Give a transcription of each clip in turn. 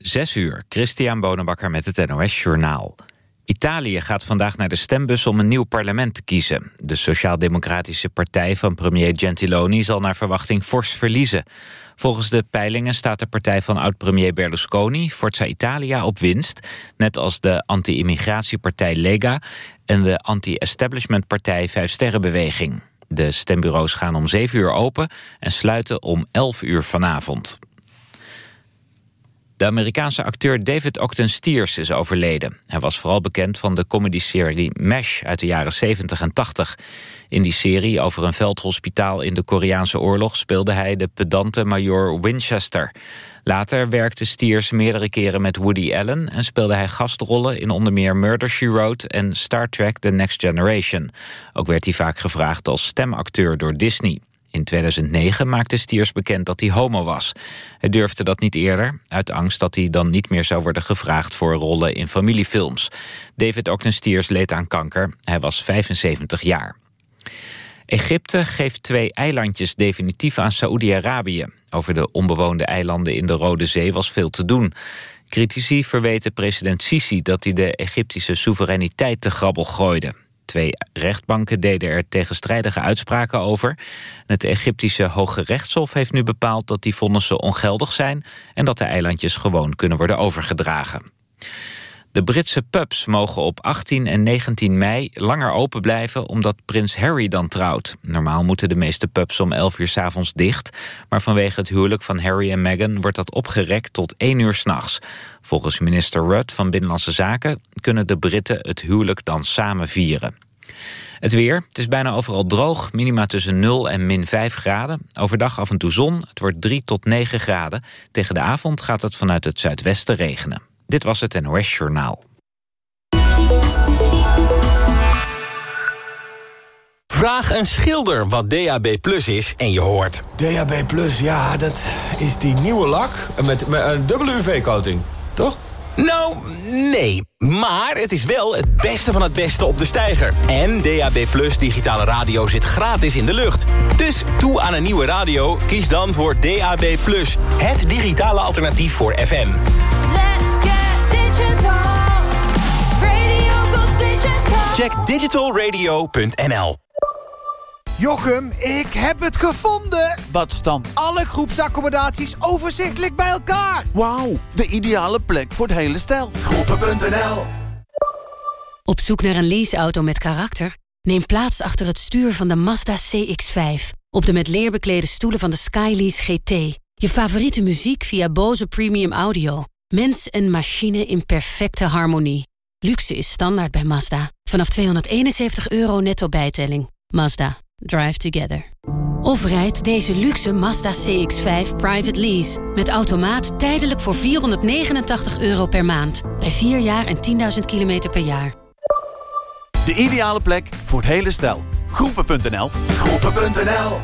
Zes uur, Christian Bonenbakker met het NOS Journaal. Italië gaat vandaag naar de stembus om een nieuw parlement te kiezen. De Sociaal-Democratische Partij van premier Gentiloni zal naar verwachting fors verliezen. Volgens de peilingen staat de partij van oud-premier Berlusconi, Forza Italia, op winst. Net als de anti-immigratiepartij Lega en de anti-establishmentpartij Vijf Sterrenbeweging. De stembureaus gaan om 7 uur open en sluiten om 11 uur vanavond. De Amerikaanse acteur David Octon Stiers is overleden. Hij was vooral bekend van de comedyserie MASH uit de jaren 70 en 80. In die serie over een veldhospitaal in de Koreaanse oorlog... speelde hij de pedante major Winchester. Later werkte Stiers meerdere keren met Woody Allen... en speelde hij gastrollen in onder meer Murder, She Wrote... en Star Trek The Next Generation. Ook werd hij vaak gevraagd als stemacteur door Disney. In 2009 maakte Stiers bekend dat hij homo was. Hij durfde dat niet eerder, uit angst dat hij dan niet meer zou worden gevraagd voor rollen in familiefilms. David Ogden Stiers leed aan kanker, hij was 75 jaar. Egypte geeft twee eilandjes definitief aan Saoedi-Arabië. Over de onbewoonde eilanden in de Rode Zee was veel te doen. Critici verweten president Sisi dat hij de Egyptische soevereiniteit te grabbel gooide. Twee rechtbanken deden er tegenstrijdige uitspraken over. Het Egyptische Hoge Rechtshof heeft nu bepaald dat die vonnissen ongeldig zijn... en dat de eilandjes gewoon kunnen worden overgedragen. De Britse pubs mogen op 18 en 19 mei langer open blijven... omdat prins Harry dan trouwt. Normaal moeten de meeste pubs om 11 uur s avonds dicht... maar vanwege het huwelijk van Harry en Meghan... wordt dat opgerekt tot 1 uur s'nachts. Volgens minister Rudd van Binnenlandse Zaken... kunnen de Britten het huwelijk dan samen vieren. Het weer, het is bijna overal droog, minima tussen 0 en min 5 graden. Overdag af en toe zon, het wordt 3 tot 9 graden. Tegen de avond gaat het vanuit het zuidwesten regenen. Dit was het NOS Journaal. Vraag een schilder wat DAB Plus is en je hoort. DAB Plus, ja, dat is die nieuwe lak met, met een dubbele UV-coating, toch? Nou, nee. Maar het is wel het beste van het beste op de steiger. En DAB Plus digitale radio zit gratis in de lucht. Dus toe aan een nieuwe radio, kies dan voor DAB Plus. Het digitale alternatief voor FM. Check digitalradio.nl Jochem, ik heb het gevonden! Wat stam? Alle groepsaccommodaties overzichtelijk bij elkaar. Wauw, de ideale plek voor het hele stel. Groepen.nl Op zoek naar een leaseauto met karakter? Neem plaats achter het stuur van de Mazda CX-5. Op de met leer beklede stoelen van de Skylease GT. Je favoriete muziek via Bose Premium Audio. Mens en machine in perfecte harmonie. Luxe is standaard bij Mazda. Vanaf 271 euro netto bijtelling. Mazda. Drive together. Of rijd deze luxe Mazda CX-5 private lease. Met automaat tijdelijk voor 489 euro per maand. Bij 4 jaar en 10.000 kilometer per jaar. De ideale plek voor het hele stel. Groepen.nl Groepen.nl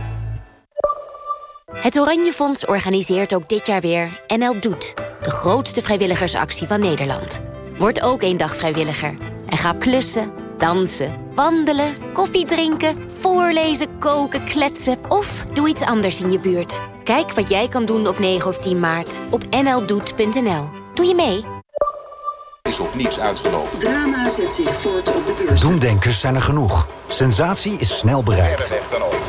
Het Oranje Fonds organiseert ook dit jaar weer NL Doet. De grootste vrijwilligersactie van Nederland. Word ook één dag vrijwilliger. En ga klussen, dansen, wandelen, koffie drinken... voorlezen, koken, kletsen of doe iets anders in je buurt. Kijk wat jij kan doen op 9 of 10 maart op nldoet.nl. Doe je mee? is op niets uitgelopen. Drama zet zich voort op de beurs. Doemdenkers zijn er genoeg. Sensatie is snel bereikt.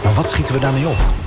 Maar wat schieten we daarmee op?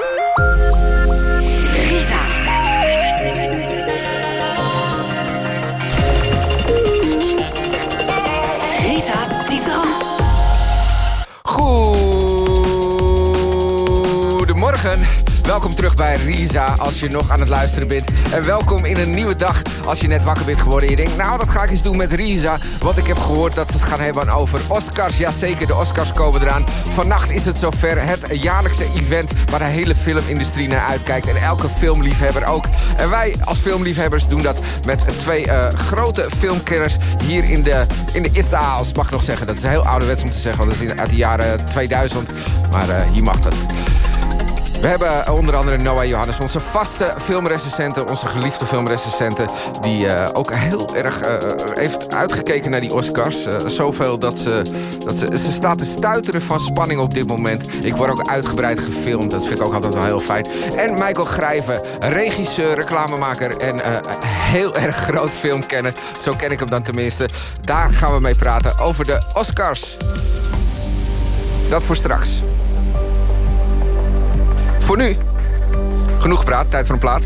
Welkom terug bij Risa als je nog aan het luisteren bent. En welkom in een nieuwe dag als je net wakker bent geworden. En je denkt, nou dat ga ik eens doen met Risa. Want ik heb gehoord dat ze het gaan hebben over Oscars. Jazeker, de Oscars komen eraan. Vannacht is het zover het jaarlijkse event waar de hele filmindustrie naar uitkijkt. En elke filmliefhebber ook. En wij als filmliefhebbers doen dat met twee uh, grote filmkenners hier in de, in de ISA, als mag ik nog zeggen. Dat is heel ouderwets om te zeggen, want dat is uit de jaren 2000. Maar uh, hier mag dat. We hebben onder andere Noah Johannes, onze vaste filmrecensenten, onze geliefde filmrecensenten, die uh, ook heel erg uh, heeft uitgekeken naar die Oscars. Zoveel dat ze, dat ze, ze staat te stuiteren van spanning op dit moment. Ik word ook uitgebreid gefilmd, dat vind ik ook altijd wel heel fijn. En Michael Grijven, regisseur, reclamemaker en heel erg groot filmkenner. Zo ken ik hem dan tenminste. Daar gaan we mee praten over de Oscars. Dat voor straks. Voor nu, genoeg gepraat, tijd voor een plaat.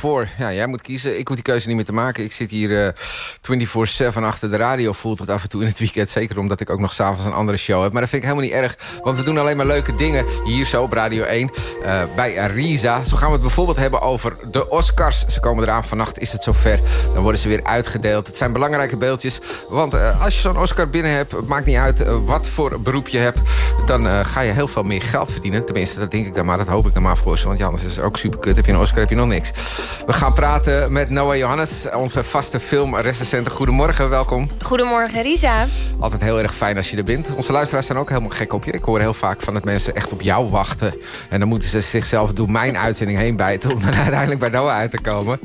624. Ja, jij moet kiezen. Ik hoef die keuze niet meer te maken. Ik zit hier uh, 24-7 achter de radio. Voelt het af en toe in het weekend. Zeker omdat ik ook nog s'avonds een andere show heb. Maar dat vind ik helemaal niet erg. Want we doen alleen maar leuke dingen hier zo op Radio 1. Uh, bij Risa. Zo gaan we het bijvoorbeeld hebben over de Oscars. Ze komen eraan. Vannacht is het zover. Dan worden ze weer uitgedeeld. Het zijn belangrijke beeldjes. Want uh, als je zo'n Oscar binnen hebt... het maakt niet uit wat voor beroep je hebt... dan ga je heel veel meer geld verdienen. Tenminste, dat denk ik dan maar. Dat hoop ik dan maar voor ze. Want ja, anders is het ook super kut. Heb je een Oscar, heb je nog niks. We gaan praten met Noah Johannes, onze vaste filmrecensente. Goedemorgen, welkom. Goedemorgen, Risa. Altijd heel erg fijn als je er bent. Onze luisteraars zijn ook helemaal gek op je. Ik hoor heel vaak van dat mensen echt op jou wachten. En dan moeten ze zichzelf door mijn uitzending heen bijten... om dan uiteindelijk bij Noah uit te komen.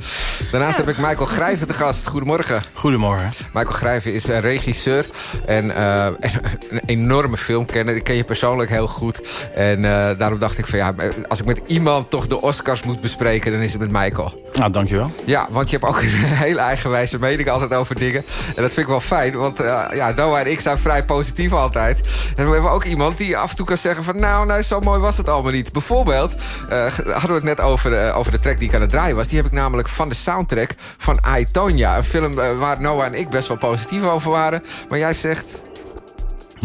Daarnaast ja. heb ik Michael Grijven te gast. Goedemorgen. Goedemorgen. Michael Grijven is een regisseur en uh, een enorme filmkenner. Ik ken je persoonlijk heel goed. En uh, daarom dacht ik van ja, als ik met iemand toch de Oscars moet bespreken... dan is het met Michael. Nou, dankjewel. Ja, want je hebt ook een hele eigenwijze mening altijd over dingen. En dat vind ik wel fijn, want uh, ja, Noah en ik zijn vrij positief altijd. En we hebben ook iemand die af en toe kan zeggen van... nou, nou zo mooi was het allemaal niet. Bijvoorbeeld uh, hadden we het net over, uh, over de track die ik aan het draaien was. Die heb ik namelijk van de soundtrack van I. Een film waar Noah en ik best wel positief over waren. Maar jij zegt...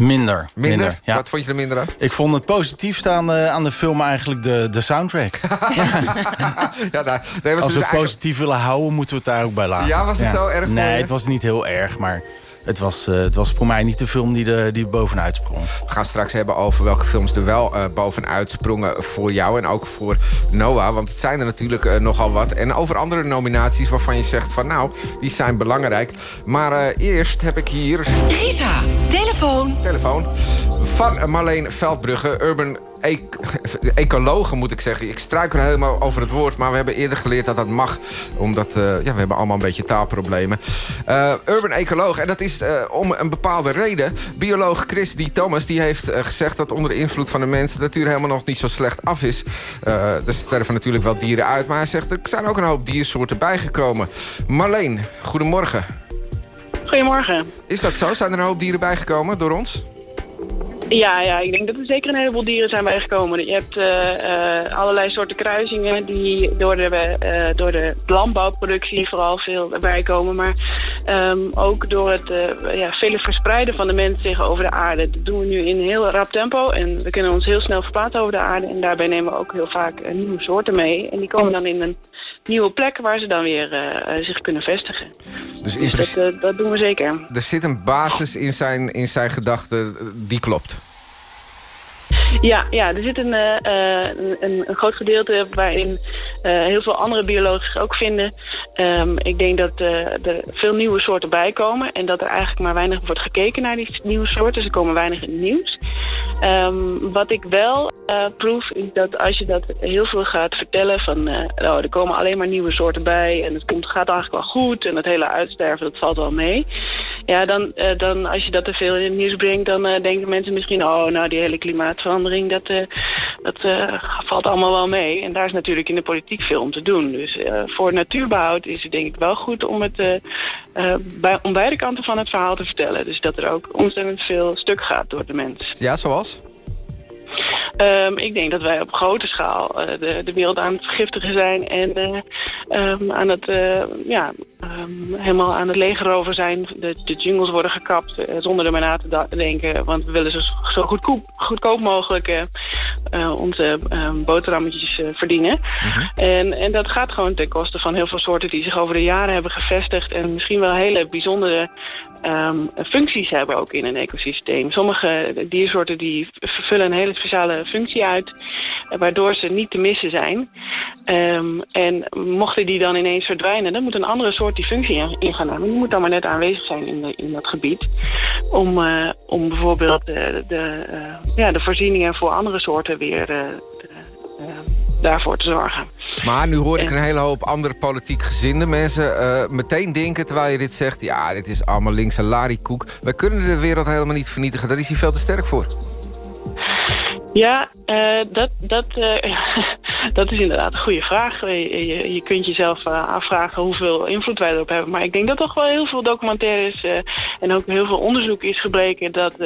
Minder. Minder? minder ja. Wat vond je er minder aan? Ik vond het positiefst aan, uh, aan de film eigenlijk de, de soundtrack. ja, daar, daar Als we dus het positief willen houden, moeten we het daar ook bij laten. Ja, was het ja. zo erg Nee, het was niet heel erg, maar... Het was, uh, het was voor mij niet de film die, de, die bovenuit sprong. We gaan straks hebben over welke films er wel uh, bovenuit sprongen voor jou en ook voor Noah. Want het zijn er natuurlijk uh, nogal wat. En over andere nominaties waarvan je zegt van nou, die zijn belangrijk. Maar eerst heb ik hier... Risa, telefoon. Telefoon. Van Marleen Veldbrugge, Urban e ecologen moet ik zeggen. Ik struikel helemaal over het woord, maar we hebben eerder geleerd dat dat mag. Omdat uh, ja, we hebben allemaal een beetje taalproblemen. Uh, urban ecoloog, en dat is uh, om een bepaalde reden. Bioloog Chris D. Thomas die heeft gezegd dat onder de invloed van de mens... de natuur helemaal nog niet zo slecht af is. er sterven natuurlijk wel dieren uit, maar hij zegt... er zijn ook een hoop diersoorten bijgekomen. Marleen, goedemorgen. Goedemorgen. Is dat zo? Zijn er een hoop dieren bijgekomen door ons? Ja, ja, ik denk dat er zeker een heleboel dieren zijn bijgekomen. Je hebt uh, uh, allerlei soorten kruisingen die door de, uh, door de landbouwproductie vooral veel bijkomen. Maar um, ook door het ja, vele verspreiden van de mens zich over de aarde. Dat doen we nu in heel rap tempo en we kunnen ons heel snel verplaatsen over de aarde. En daarbij nemen we ook heel vaak nieuwe soorten mee. En die komen dan in een nieuwe plek waar ze dan weer zich kunnen vestigen. Dus, dus dat, dat doen we zeker. Er zit een basis in zijn, in zijn gedachten die klopt. Ja, ja, er zit een, uh, een, een, groot gedeelte waarin uh, heel veel andere biologen ook vinden. Um, ik denk dat er veel nieuwe soorten bijkomen en dat er eigenlijk maar weinig wordt gekeken naar die nieuwe soorten. Ze komen weinig in het nieuws. Um, wat ik wel proef is dat als je dat heel veel gaat vertellen van oh, er komen alleen maar nieuwe soorten bij en het komt, gaat eigenlijk wel goed en het hele uitsterven dat valt wel mee. Ja, dan, dan als je dat te veel in het nieuws brengt, dan denken mensen misschien oh nou die hele klimaatverandering dat, uh, dat valt allemaal wel mee. En daar is natuurlijk in de politiek veel om te doen. Dus voor natuurbehoud is het denk ik wel goed om, het, bij, om beide kanten van het verhaal te vertellen. Dus dat er ook ontzettend veel stuk gaat door de mens. Ja, zoals? Um, ik denk dat wij op grote schaal uh, de, de wereld aan het vergiftigen zijn en uh, um, aan het, uh, ja, um, helemaal aan het legerover zijn. De, de jungles worden gekapt zonder er maar na te denken, want we willen zo, zo goedkoop, goedkoop mogelijk onze boterhammetjes verdienen. -huh. Mhm. en, en dat gaat gewoon ten koste van heel veel soorten die zich over de jaren hebben gevestigd en misschien wel hele bijzondere functies hebben ook in een ecosysteem. Sommige diersoorten die vervullen een hele speciale functie uit, waardoor ze niet te missen zijn. Um, en mochten die dan ineens verdwijnen, dan moet een andere soort die functie in gaan nemen. Die moet dan maar net aanwezig zijn in, de, in dat gebied. Om, uh, om bijvoorbeeld de, de, uh, ja, de voorzieningen voor andere soorten weer daarvoor te zorgen. Maar nu hoor ik een hele hoop andere politiek gezinde mensen meteen denken... terwijl je dit zegt, ja, dit is allemaal linkse larikoek. Wij kunnen de wereld helemaal niet vernietigen. Daar is hij veel te sterk voor. Ja, uh, dat, dat, uh, dat is inderdaad een goede vraag. Je, je, je kunt jezelf uh, afvragen hoeveel invloed wij erop hebben. Maar ik denk dat toch wel heel veel documentaires en ook heel veel onderzoek is gebleken... dat,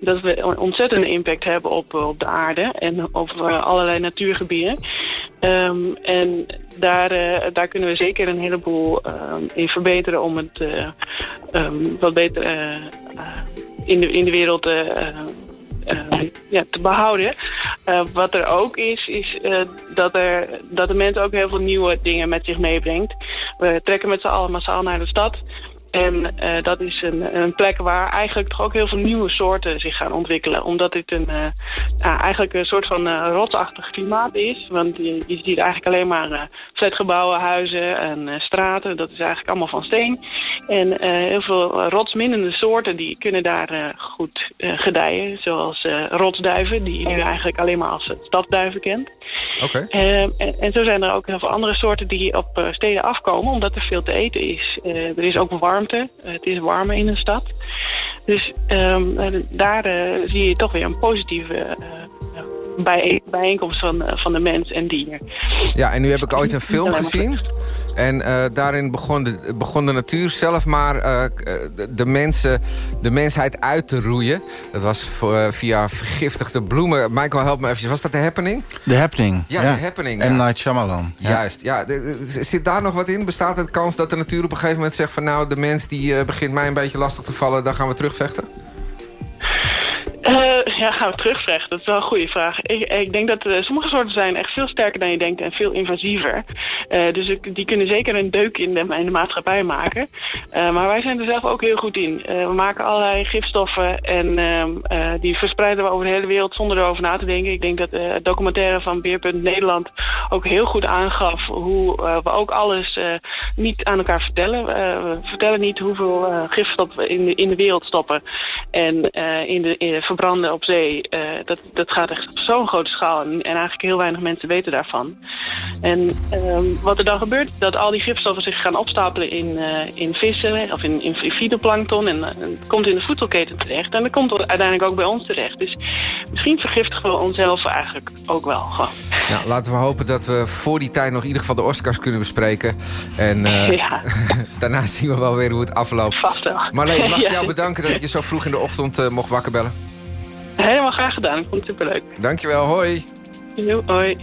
dat we een ontzettende impact hebben op, op de aarde en op allerlei natuurgebieden. Ehm, en daar, eh, daar kunnen we zeker een heleboel ehm, in verbeteren om het eh, ehm, wat beter eh, eh, in, de, in de wereld eh, eh, eh, ja, te behouden. Eh, wat er ook is, is eh, dat, er, dat de mens ook heel veel nieuwe dingen met zich meebrengt. We trekken met z'n allen massaal naar de stad. En eh, dat is een, een plek waar eigenlijk toch ook heel veel nieuwe soorten zich gaan ontwikkelen. Omdat dit een, eh, ja, eigenlijk een soort van uh, rotsachtig klimaat is. Want je, je ziet eigenlijk alleen maar uh, flatgebouwen, huizen en uh, straten. Dat is eigenlijk allemaal van steen. En heel veel rotsminnende soorten die kunnen daar goed gedijen. Zoals rotsduiven, die je nu eigenlijk alleen maar als stafduiven kent. Oké. En, en, zo zijn er ook heel veel andere soorten die op steden afkomen. Omdat er veel te eten is. er is ook warm het is warmer in een stad. Dus um, daar uh, zie je toch weer een positieve bij, bijeenkomst van, van de mens en dier. Ja, en nu heb ik ooit een film gezien. En uh, daarin begon de, begon de natuur zelf maar uh, de, de, mensen, de mensheid uit te roeien. Dat was voor, via vergiftigde bloemen. Michael, help me even. Was dat de happening? De happening. Ja, ja. de happening. M. Night Shyamalan. Ja. Juist. Ja, zit daar nog wat in? Bestaat er de kans dat de natuur op een gegeven moment zegt... van nou, de mens die begint mij een beetje lastig te vallen... dan gaan we terugvechten? Uh, ja, gaan we terugvechten? Dat is wel een goede vraag. Ik, ik denk dat uh, sommige soorten zijn echt veel sterker dan je denkt en veel invasiever. Uh, dus ik, die kunnen zeker een deuk in de, in de maatschappij maken. maar wij zijn er zelf ook heel goed in. we maken allerlei gifstoffen en ehm, die verspreiden we over de hele wereld zonder erover na te denken. Ik denk dat het documentaire van Beerpunt Nederland ook heel goed aangaf hoe we ook alles niet aan elkaar vertellen. we vertellen niet hoeveel gifstof we in de, in de wereld stoppen. En in de, in de verbranden op zee, uh, dat, dat gaat echt op zo'n grote schaal. En, en, eigenlijk heel weinig mensen weten daarvan. En um, wat er dan gebeurt, dat al die gifstoffen zich gaan opstapelen in, uh, in vissen of in, in. En uh, het komt in de voedselketen terecht. En dat komt uiteindelijk ook bij ons terecht. Dus misschien vergiftigen we onszelf eigenlijk ook wel gewoon. Ja, laten we hopen dat we voor die tijd nog in ieder geval de Oscars kunnen bespreken. En ja. daarna zien we wel weer hoe het afloopt. Vast wel. Marleen, mag ik jou bedanken dat je zo vroeg in de ochtend mocht wakker bellen? Helemaal graag gedaan. Ik vond het superleuk. Dankjewel. Hoi. Jo, hoi.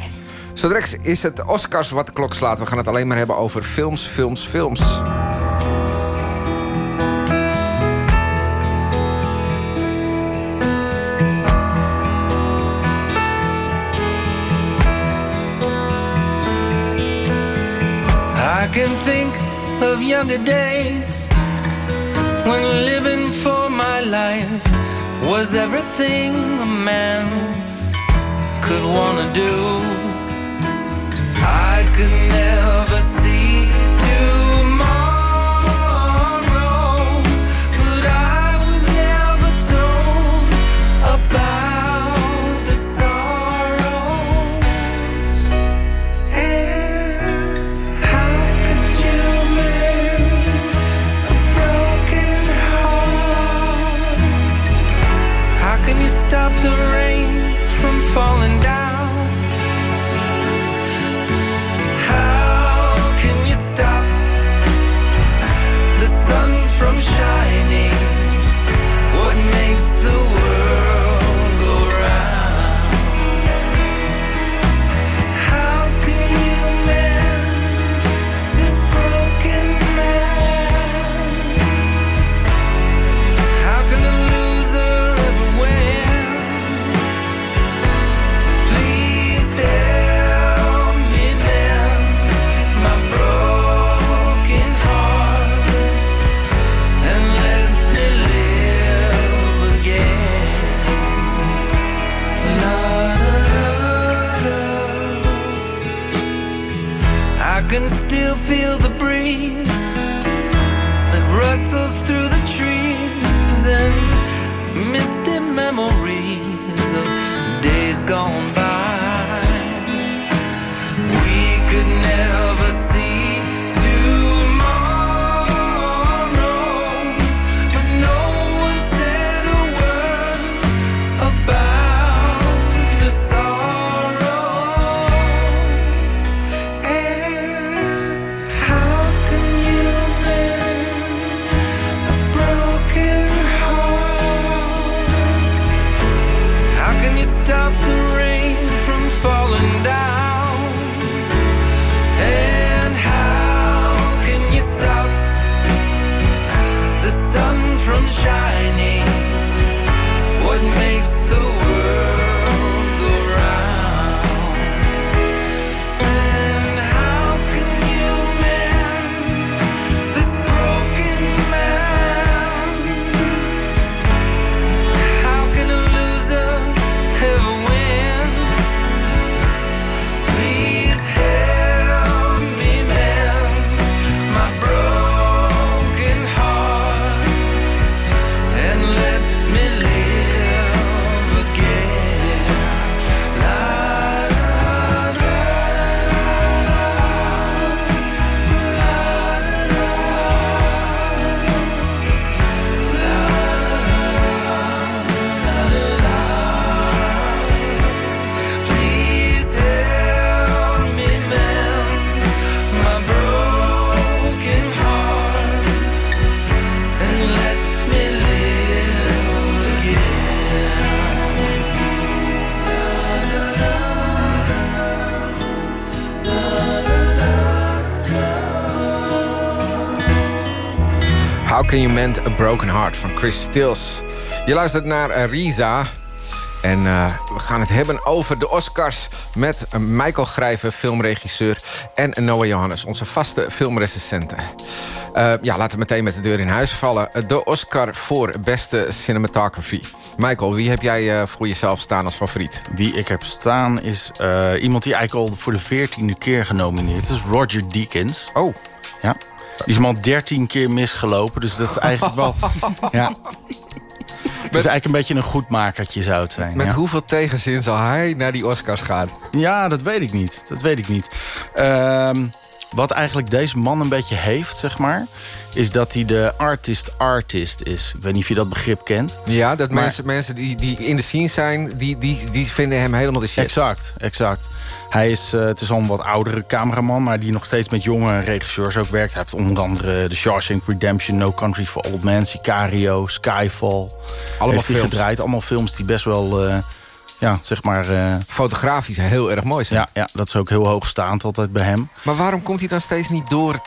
Zodra is het Oscars wat de klok slaat. We gaan het alleen maar hebben over films, films, films. I can think of younger days When living for my life was everything a man could wanna do. I could never see tomorrow, You a Broken Heart van Chris Stills. Je luistert naar eh, Risa. En uh, we gaan het hebben over de Oscars... met Michael Grijven, filmregisseur... en Noah Johannes, onze vaste filmrecensenten. Uh, ja, laten we meteen met de deur in huis vallen. De Oscar voor beste cinematography. Michael, wie heb jij voor jezelf staan als favoriet? Wie ik heb staan is iemand die eigenlijk al voor de veertiende keer genomineerd is. Roger Deakins. Oh. Ja. Die is al dertien keer misgelopen, dus dat is eigenlijk wel... ja. Het is eigenlijk een beetje een goedmakertje zou het zijn. Met ja. hoeveel tegenzin zal hij naar die Oscars gaan? Ja, dat weet ik niet. Dat weet ik niet. Uh, wat eigenlijk deze man een beetje heeft, zeg maar... is dat hij de artist-artist is. Ik weet niet of je dat begrip kent. Ja, dat maar... mensen, mensen die, die in de scene zijn... Die, die, die vinden hem helemaal de shit. Exact, exact. Hij is, uh, het is al een wat oudere cameraman... maar die nog steeds met jonge regisseurs ook werkt. Hij heeft onder andere The Shawshank Redemption... No Country for Old Men, Sicario, Skyfall. Allemaal heeft films. gedraaid. Allemaal films die best wel... Uh, ja, zeg maar... Uh, Fotografisch heel erg mooi zijn. Ja, ja, dat is ook heel hoogstaand altijd bij hem. Maar waarom komt hij dan steeds niet door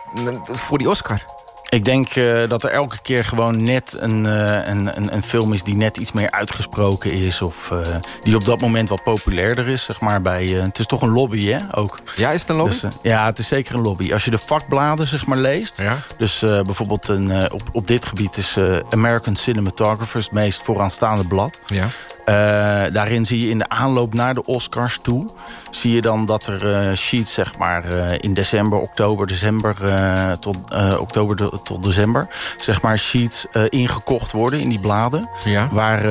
voor die Oscar? Ik denk uh, dat er elke keer gewoon net een, uh, een, een, een, film is... die net iets meer uitgesproken is. Of uh, die op dat moment wat populairder is. Zeg maar, bij, het is toch een lobby, hè? Ook. Ja, is het een lobby? Dus, ja, het is zeker een lobby. Als je de vakbladen zeg maar, leest... Ja? dus bijvoorbeeld een, op, op dit gebied is American Cinematographers... het meest vooraanstaande blad. Ja. Uh, daarin zie je in de aanloop naar de Oscars toe... zie je dan dat er uh, sheets zeg maar, uh, in december, oktober, december... tot, oktober de, tot december, zeg maar, sheets ingekocht worden in die bladen. Ja. Waar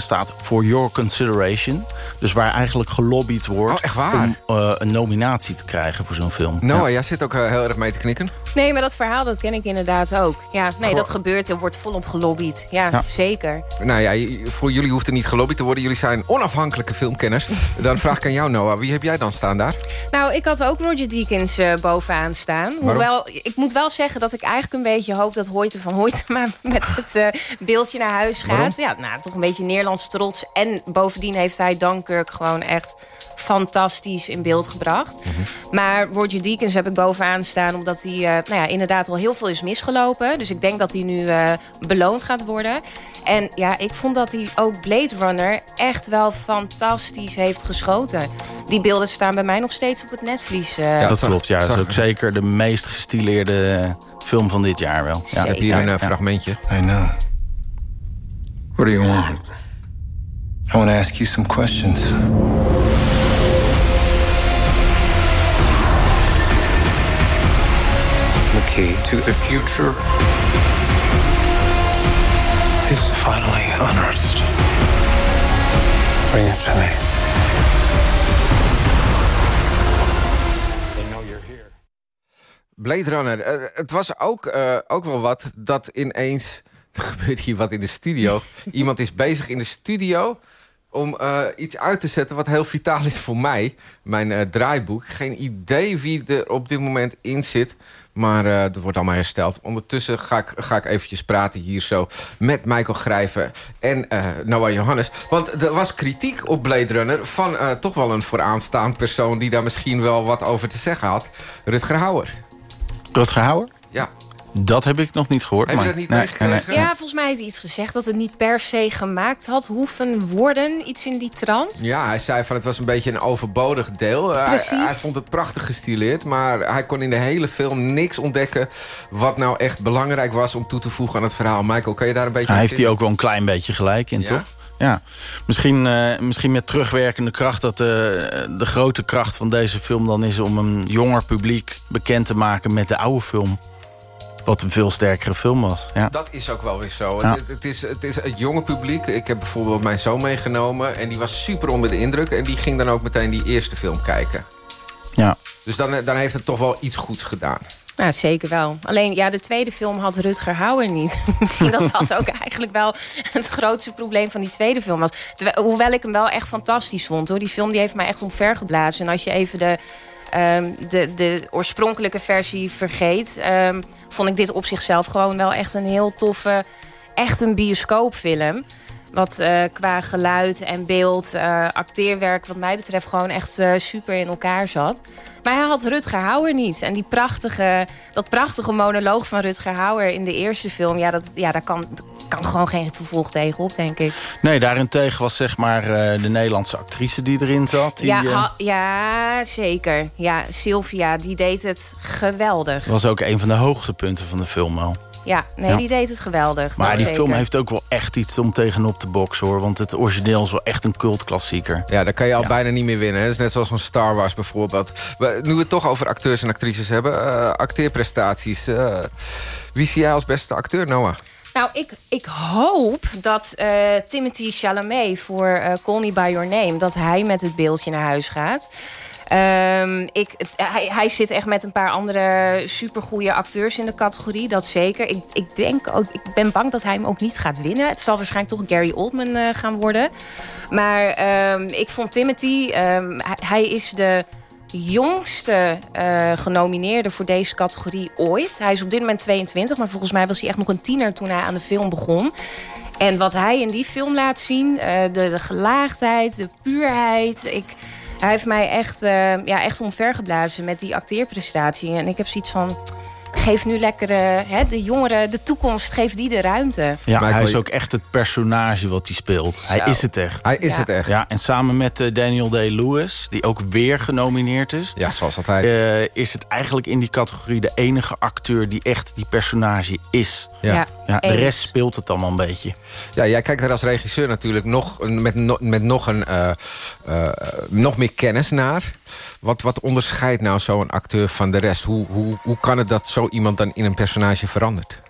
staat for your consideration. Dus waar eigenlijk gelobbyd wordt... Oh, echt waar? om een nominatie te krijgen voor zo'n film. Noah, ja. jij zit ook heel erg mee te knikken. Nee, maar dat verhaal dat ken ik inderdaad ook. Ja, nee, dat gebeurt. Er wordt volop gelobbyd. Ja, ja, zeker. Nou ja, voor jullie hoeft er niet gelobbyd te worden. Jullie zijn onafhankelijke filmkenners. Dan vraag ik aan jou, Noah. Wie heb jij dan staan daar? Nou, ik had ook Roger Deakins uh, bovenaan staan. Waarom? Hoewel, ik moet wel zeggen dat ik eigenlijk een beetje hoop... dat Hoyte van Hoytema met het uh, beeldje naar huis gaat. Waarom? Ja, nou, toch een beetje Nederlands trots. En bovendien heeft hij Dunkirk gewoon echt fantastisch in beeld gebracht. Mm -hmm. Maar Roger Deakins heb ik bovenaan staan... omdat hij uh, nou ja, inderdaad al heel veel is misgelopen. Dus ik denk dat hij nu uh, beloond gaat worden. En ja, ik vond dat hij ook Blade Runner echt wel fantastisch heeft geschoten. Die beelden staan bij mij nog steeds op het netvlies. Uh, ja, dat klopt. Ja, dat is ook zeker de meest gestileerde film van dit jaar wel. Ja, ik heb hier een uh, fragmentje. I know. What do you want? I want to ask you some questions. Key to the future is finally unearthed. Bring it to me. Blade Runner. Uh, het was ook, uh, ook wel wat dat ineens... Er gebeurt hier wat in de studio. Iemand is bezig in de studio om uh, iets uit te zetten wat heel vitaal is voor mij. Mijn draaiboek. Geen idee wie er op dit moment in zit. Maar uh, dat wordt allemaal hersteld. Ondertussen ga ik, ga ik eventjes praten hier zo met Michael Grijven en uh, Noah Johannes. Want er was kritiek op Blade Runner van uh, toch wel een vooraanstaand persoon... die daar misschien wel wat over te zeggen had. Rutger Hauer. Rutger Hauer? Ja. Dat heb ik nog niet gehoord. Heb je maar... dat niet nee. Ja, volgens mij heeft hij iets gezegd dat het niet per se gemaakt had hoeven worden. Iets in die trant. Ja, hij zei van het was een beetje een overbodig deel. Precies. Hij, hij vond het prachtig gestileerd. Maar hij kon in de hele film niks ontdekken... wat nou echt belangrijk was om toe te voegen aan het verhaal. Michael, kan je daar een beetje... Hij heeft hij ook wel een klein beetje gelijk in, ja? toch? Ja, misschien, uh, misschien met terugwerkende kracht... dat de, de grote kracht van deze film dan is... om een jonger publiek bekend te maken met de oude film. Wat een veel sterkere film was. Ja. Dat is ook wel weer zo. Ja. Het, het, is, het is het jonge publiek. Ik heb bijvoorbeeld mijn zoon meegenomen... en die was super onder de indruk... en die ging dan ook meteen die eerste film kijken. Ja. Dus dan, dan heeft het toch wel iets goeds gedaan. Nou, zeker wel. Alleen, ja, de tweede film had Rutger Hauer niet. Misschien dat dat ook eigenlijk wel het grootste probleem van die tweede film was. Terwijl, hoewel ik hem wel echt fantastisch vond, hoor. Die film die heeft mij echt omvergeblazen. En als je even de, um, de, de oorspronkelijke versie vergeet... Um, vond ik dit op zichzelf gewoon wel echt een heel toffe... echt een bioscoopfilm. Wat eh, qua geluid en beeld, eh, acteerwerk... wat mij betreft gewoon echt eh, super in elkaar zat. Maar hij had Rutger Hauer niet. En die prachtige, dat prachtige monoloog van Rutger Hauer in de eerste film... ja, dat, ja daar kan, kan gewoon geen vervolg tegenop, denk ik. Nee, daarentegen was zeg maar eh, de Nederlandse actrice die erin zat. Die, ja, eh, ja, zeker. Ja, Sylvia, die deed het geweldig. was ook een van de hoogtepunten van de film al. Ja, nee, Ja. die deed het geweldig. Maar dat die zeker. film heeft ook wel echt iets om tegenop te boksen hoor. Want het origineel is wel echt een cultklassieker. Ja, daar kan je al bijna niet meer winnen. hè. Het is net zoals een Star Wars bijvoorbeeld. Nu we het toch over acteurs en actrices hebben. eh, acteerprestaties. wie zie jij als beste acteur, Noah? Nou, ik, ik hoop dat eh, Timothy Chalamet voor eh, Call Me By Your Name... dat hij met het beeldje naar huis gaat. Ehm, ik, hij, hij zit echt met een paar andere supergoeie acteurs in de categorie. Dat zeker. Ik, ik, denk ook, ik ben bang dat hij hem ook niet gaat winnen. Het zal waarschijnlijk toch Gary Oldman eh, gaan worden. Maar ehm, ik vond Timothy... ehm, hij is de jongste eh, genomineerde voor deze categorie ooit. Hij is op dit moment 22, maar volgens mij was hij echt nog een tiener toen hij aan de film begon. En wat hij in die film laat zien, eh, de, gelaagdheid, de puurheid. Ik, hij heeft mij echt, eh, ja, echt omvergeblazen met die acteerprestatie. En ik heb zoiets van, geef nu lekker eh, hè, de jongeren de toekomst, geef die de ruimte. Ja, Maar hij is ook echt het personage wat hij speelt. Hij is het echt. Hij is Ja. het echt. Ja, en samen met eh, Daniel Day-Lewis, die ook weer genomineerd is... Ja, zoals altijd. eh, is het eigenlijk in die categorie de enige acteur die echt die personage is. Ja. Ja, Ja, de eens. rest speelt het allemaal een beetje. Ja, jij kijkt er als regisseur natuurlijk nog, met, met nog, een, eh, eh, nog meer kennis naar. Wat, wat onderscheidt nou zo'n acteur van de rest? Hoe, hoe, hoe kan het dat zo iemand dan in een personage verandert?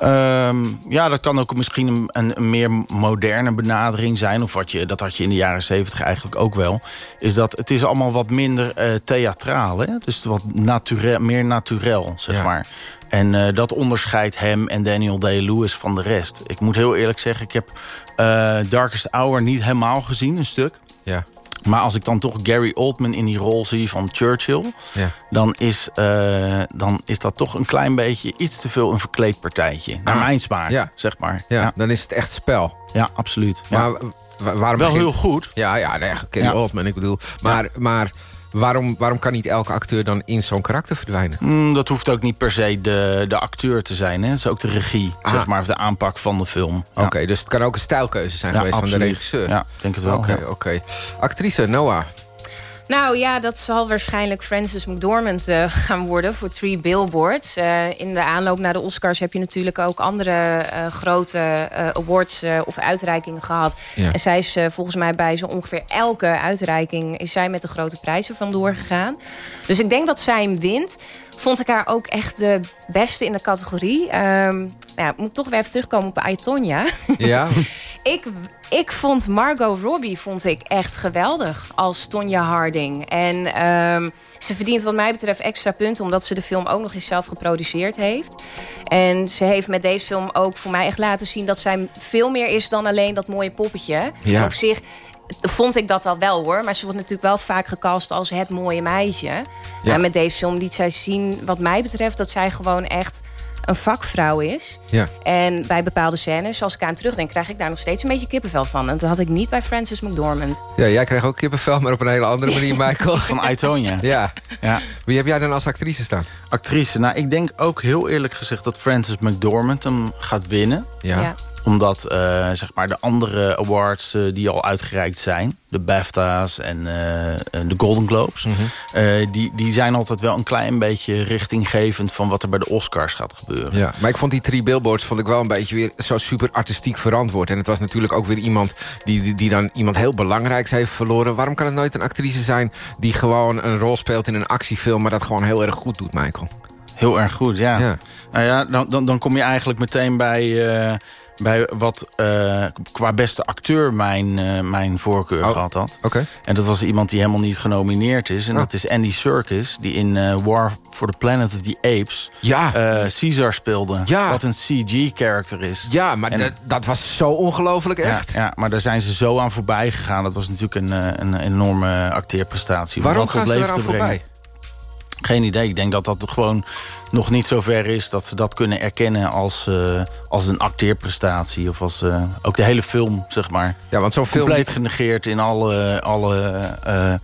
Ehm, ja, dat kan ook misschien een, een, een meer moderne benadering zijn. Of wat je, dat had je in de jaren zeventig eigenlijk ook wel. Is dat het is allemaal wat minder eh theatraal. Hè? Dus wat naturel, meer naturel, zeg Ja. maar. En eh, dat onderscheidt hem en Daniel Day-Lewis van de rest. Ik moet heel eerlijk zeggen, ik heb eh, Darkest Hour niet helemaal gezien, een stuk. Ja. Maar als ik dan toch Gary Oldman in die rol zie van Churchill... Ja. Dan, is, eh, dan is dat toch een klein beetje iets te veel een verkleed partijtje. Naar Ah, mijn smaak, ja. zeg maar. Ja, Ja, dan is het echt spel. ja absoluut. Maar wa- waarom Wel begint- heel goed. Ja, ja, nee, Ja. Oldman, ik bedoel. Maar, maar waarom, waarom kan niet elke acteur dan in zo'n karakter verdwijnen? Mm, dat hoeft ook niet per se de, de acteur te zijn. Hè? Het is ook de regie, Ah. zeg maar, of de aanpak van de film. Ja. Oké, dus het kan ook een stijlkeuze zijn Ja, geweest van de regisseur. Ja, denk het wel. Oké, ja. oké. Actrice, Noah. Nou ja, dat zal waarschijnlijk Frances McDormand eh, gaan worden voor Three Billboards. Eh, in de aanloop naar de Oscars heb je natuurlijk ook andere eh, grote awards of uitreikingen gehad. Ja. En zij is volgens mij bij zo ongeveer elke uitreiking is zij met de grote prijzen vandoor gegaan. Dus ik denk dat zij hem wint. Vond ik haar ook echt de beste in de categorie. Nou ja, moet toch weer even terugkomen op Aitonia. Ja? Ik, ik vond Margot Robbie vond ik echt geweldig als Tonya Harding. En ehm, ze verdient wat mij betreft extra punten... omdat ze de film ook nog eens zelf geproduceerd heeft. En ze heeft met deze film ook voor mij echt laten zien... dat zij veel meer is dan alleen dat mooie poppetje. Ja. Op zich vond ik dat al wel hoor. Maar ze wordt natuurlijk wel vaak gecast als het mooie meisje. Ja. En met deze film liet zij zien, wat mij betreft... dat zij gewoon echt een vakvrouw is. Ja. En bij bepaalde scènes, als ik aan terugdenk... krijg ik daar nog steeds een beetje kippenvel van. En dat had ik niet bij Frances McDormand. Ja, jij kreeg ook kippenvel, maar op een hele andere manier, Michael. Van Aitonia. Ja. ja. Wie heb jij dan als actrice staan? Actrice, nou, ik denk ook heel eerlijk gezegd... dat Frances McDormand hem gaat winnen. Ja. Ja. Omdat, eh, zeg maar, de andere awards eh, die al uitgereikt zijn... de BAFTA's en eh, de Golden Globes... Mhm. die, die zijn altijd wel een klein beetje richtinggevend... van wat er bij de Oscars gaat gebeuren. Ja, maar ik vond die drie billboards vond ik wel een beetje weer zo super artistiek verantwoord. En het was natuurlijk ook weer iemand die, die, die dan iemand heel belangrijks heeft verloren. Waarom kan het nooit een actrice zijn die gewoon een rol speelt in een actiefilm... maar dat gewoon heel erg goed doet, Michael? Heel erg goed, ja. Ja. Nou ja, dan, dan, dan kom je eigenlijk meteen bij, bij wat eh, qua beste acteur mijn, eh, mijn voorkeur Oh, gehad had. Oké. En dat was iemand die helemaal niet genomineerd is. En Oh. dat is Andy Serkis, die in eh, War for the Planet of the Apes... Ja. Caesar speelde. Ja. Wat een CG-character is. Ja, maar En- dat, was zo ongelooflijk echt. Ja, ja, maar daar zijn ze zo aan voorbij gegaan. Dat was natuurlijk een, een enorme acteerprestatie. om Waarom gaan ze eraan voorbij? Geen idee. Ik denk dat dat gewoon nog niet zo ver is... dat ze dat kunnen erkennen als, eh, als een acteerprestatie. Of als eh, ook de hele film, zeg maar. Ja, want zo'n film... Compleet genegeerd in alle, alle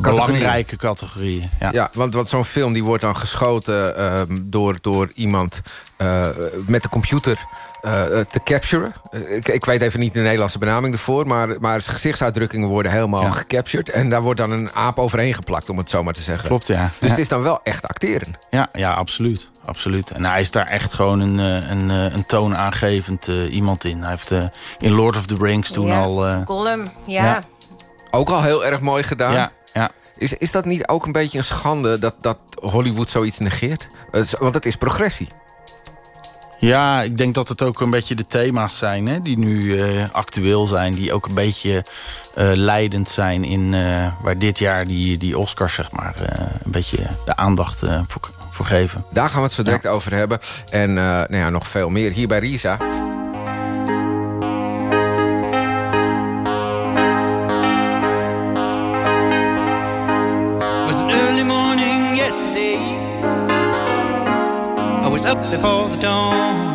belangrijke categorieën. Ja, Ja, want, want zo'n film die wordt dan geschoten ehm, door, door iemand eh, met de computer eh, te capturen. Eh, ik, ik weet even niet de Nederlandse benaming ervoor... maar, maar zijn gezichtsuitdrukkingen worden helemaal gecaptured... en daar wordt dan een aap overheen geplakt, om het zo maar te zeggen. Klopt, ja. Dus Ja. het is dan wel echt acteren. Ja, ja absoluut, absoluut. En hij is daar echt gewoon een, eh, een, eh, een toonaangevend eh, iemand in. Hij heeft in Lord of the Rings toen ja, al... eh, Gollum, ja. ja. Ook al heel erg mooi gedaan. Ja, ja. Is, is dat niet ook een beetje een schande dat, dat Hollywood zoiets negeert? Want het is progressie. Ja, ik denk dat het ook een beetje de thema's zijn hè, die nu eh, actueel zijn. Die ook een beetje eh, leidend zijn in eh, waar dit jaar die, die Oscars zeg maar, een beetje de aandacht voor, voor geven. Daar gaan we het zo direct over hebben. En nou ja, nog veel meer hier bij Risa. Up before the dawn.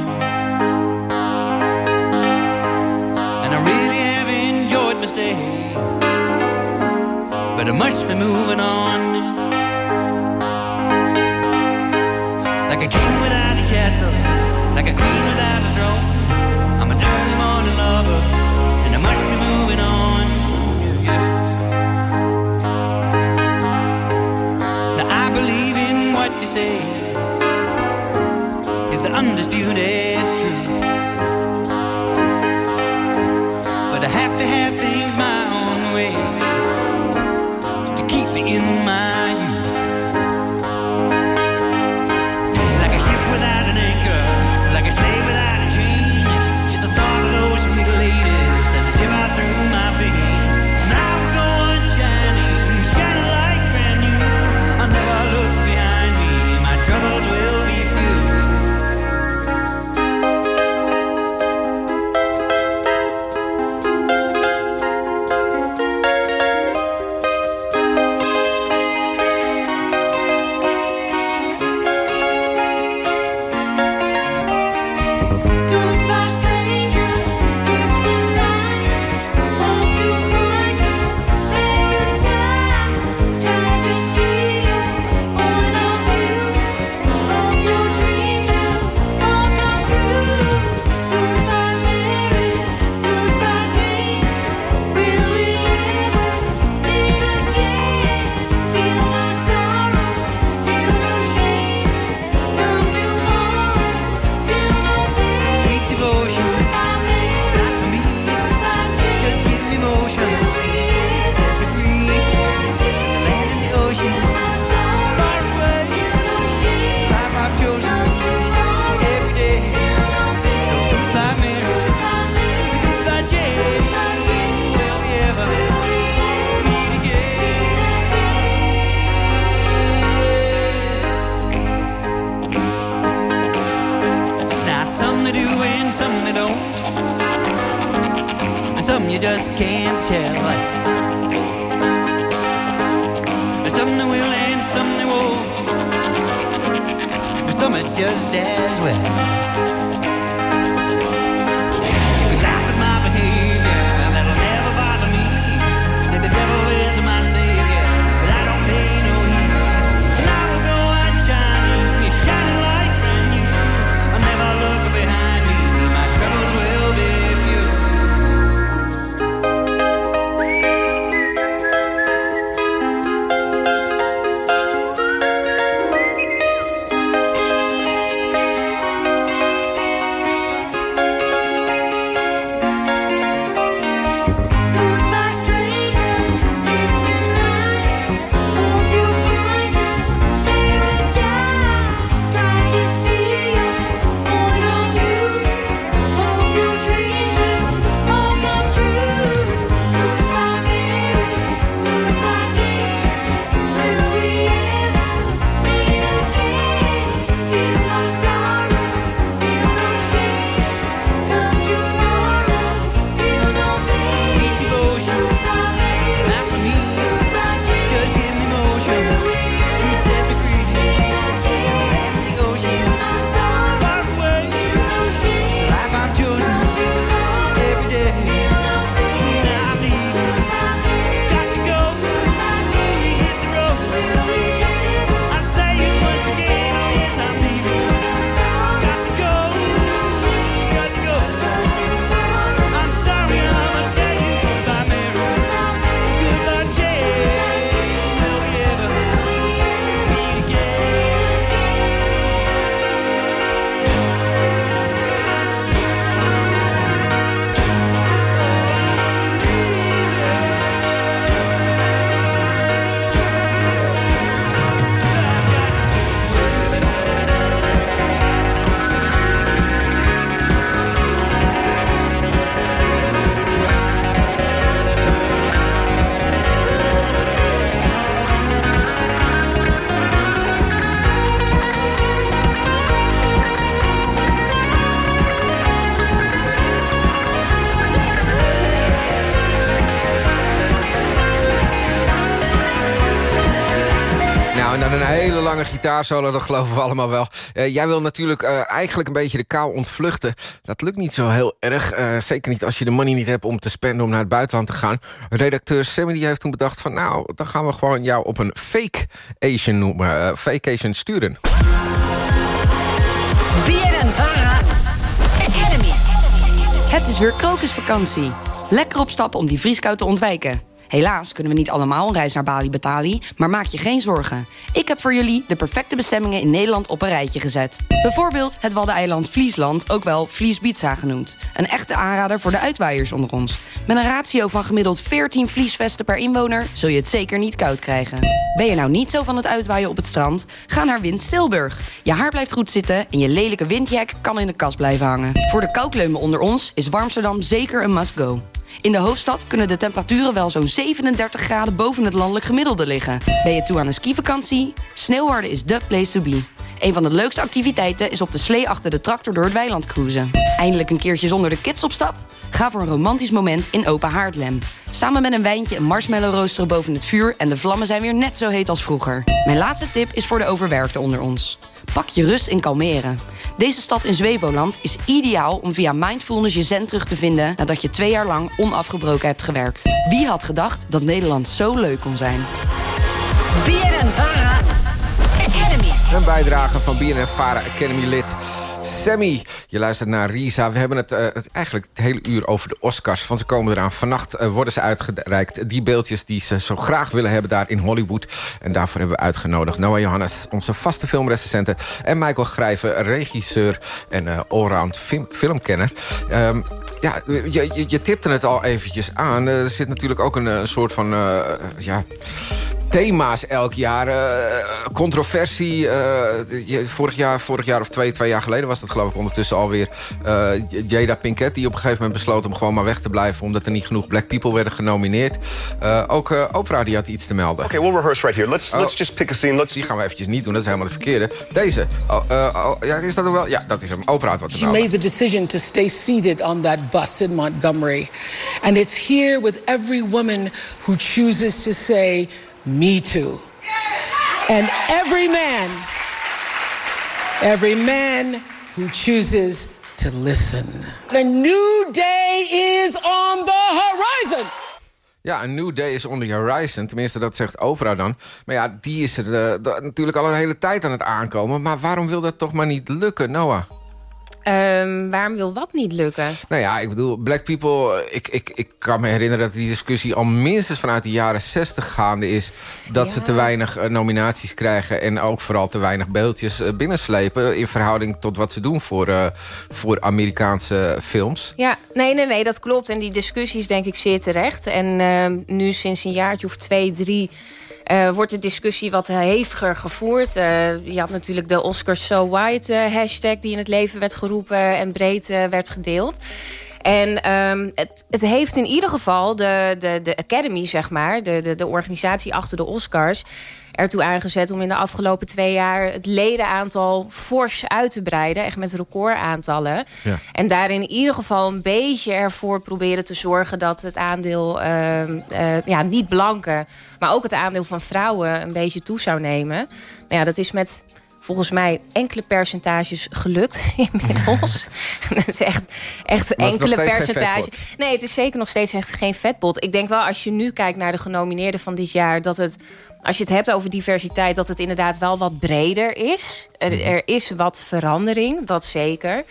Gitaarsolo, dat geloven we allemaal wel. Eh, jij wil natuurlijk eh, eigenlijk een beetje de kou ontvluchten. Dat lukt niet zo heel erg. eh, zeker niet als je de money niet hebt om te spenden om naar het buitenland te gaan. Redacteur Sammy die heeft toen bedacht van... nou, dan gaan we gewoon jou op een fake Asian noemen. Asian sturen. Academy. Het is weer krokusvakantie. Lekker op stap om die vrieskou te ontwijken. Helaas kunnen we niet allemaal een reis naar Bali betalen, maar maak je geen zorgen. Ik heb voor jullie de perfecte bestemmingen in Nederland op een rijtje gezet. Bijvoorbeeld het Waddeneiland Vliesland, ook wel Vliesbiza genoemd. Een echte aanrader voor de uitwaaiers onder ons. Met een ratio van gemiddeld 14 vliesvesten per inwoner... zul je het zeker niet koud krijgen. Ben je nou niet zo van het uitwaaien op het strand? Ga naar Wind Stilburg. Je haar blijft goed zitten en je lelijke windjack kan in de kast blijven hangen. Voor de koukleumen onder ons is Warmsterdam zeker een must-go. In de hoofdstad kunnen de temperaturen wel zo'n 37 graden boven het landelijk gemiddelde liggen. Ben je toe aan een skivakantie? Sneeuwharden is the place to be. Een van de leukste activiteiten is op de slee achter de tractor door het weiland cruisen. Eindelijk een keertje zonder de kids op stap? Ga voor een romantisch moment in open haardlem. Samen met een wijntje een marshmallow roosteren boven het vuur... en de vlammen zijn weer net zo heet als vroeger. Mijn laatste tip is voor de overwerkten onder ons. Pak je rust in kalmeren. Deze stad in Zwevoland is ideaal om via mindfulness je zen terug te vinden... nadat je twee jaar lang onafgebroken hebt gewerkt. Wie had gedacht dat Nederland zo leuk kon zijn? BNN Vara Academy. Een bijdrage van BNF Vara Academy lid Sammy. Je luistert naar Risa. We hebben het, eh, het eigenlijk het hele uur over de Oscars. Want ze komen eraan. Vannacht eh, worden ze uitgereikt. Die beeldjes die ze zo graag willen hebben daar in Hollywood. En daarvoor hebben we uitgenodigd Noah Johannes, onze vaste filmrecensente. En Michael Grijven, regisseur en eh, allround film, filmkenner. Ehm, ja, je, je, je tipte het al eventjes aan. er zit natuurlijk ook een, eh, soort van... ja, thema's elk jaar. eh, controversie. eh, je- vorig, jaar, vorig jaar of twee, twee jaar geleden was dat geloof ik ondertussen alweer. eh Jada Pinkett die op een gegeven moment besloot om gewoon maar weg te blijven. Omdat er niet genoeg black people werden genomineerd. Eh, ook Oprah die had iets te melden. Okay, we'll rehearse right here. Let's let's just pick a scene. Let's. Die gaan we eventjes niet doen, dat is helemaal de verkeerde. Deze. Oh, eh, oh, ja, is dat ook wel? Ja, dat is hem. Oprah had wat te She melden. made the decision to stay seated on that bus in Montgomery. And it's here with every woman who chooses to say, Me too. And every man, every man who chooses to listen. A new day is on the horizon. Ja, een new day is on the horizon. Tenminste, dat zegt Oprah dan. Maar ja, die is er eh, natuurlijk al een hele tijd aan het aankomen. Maar waarom wil dat toch maar niet lukken, Noah? Ehm, waarom wil wat niet lukken? Nou ja, ik bedoel, black people... Ik, ik, ik kan me herinneren dat die discussie al minstens vanuit de jaren 60 gaande is... dat ze te weinig eh, nominaties krijgen... en ook vooral te weinig beeldjes eh, binnenslepen... in verhouding tot wat ze doen voor, eh, voor Amerikaanse films. Ja, nee, nee, nee, dat klopt. En die discussie is denk ik zeer terecht. En ehm, nu sinds een jaartje of twee, drie... eh, wordt de discussie wat heviger gevoerd. Eh, je had natuurlijk de Oscars So White eh, hashtag... die in het leven werd geroepen en breed werd gedeeld. En ehm, het, het heeft in ieder geval de, de, de Academy, zeg maar... De, de, de organisatie achter de Oscars ertoe aangezet om in de afgelopen twee jaar... het ledenaantal fors uit te breiden. Echt met recordaantallen. Ja. En daarin in ieder geval een beetje ervoor proberen te zorgen... dat het aandeel, ehm, eh, ja, niet blanken... maar ook het aandeel van vrouwen een beetje toe zou nemen. Nou ja, dat is met volgens mij enkele percentages gelukt inmiddels. dat is echt, echt Maar enkele steeds geen percentage. vetpot. Nee, het is zeker nog steeds echt geen vetpot. Ik denk wel, als je nu kijkt naar de genomineerden van dit jaar... dat het, als je het hebt over diversiteit... dat het inderdaad wel wat breder is. Er, Mhm. er is wat verandering, dat zeker.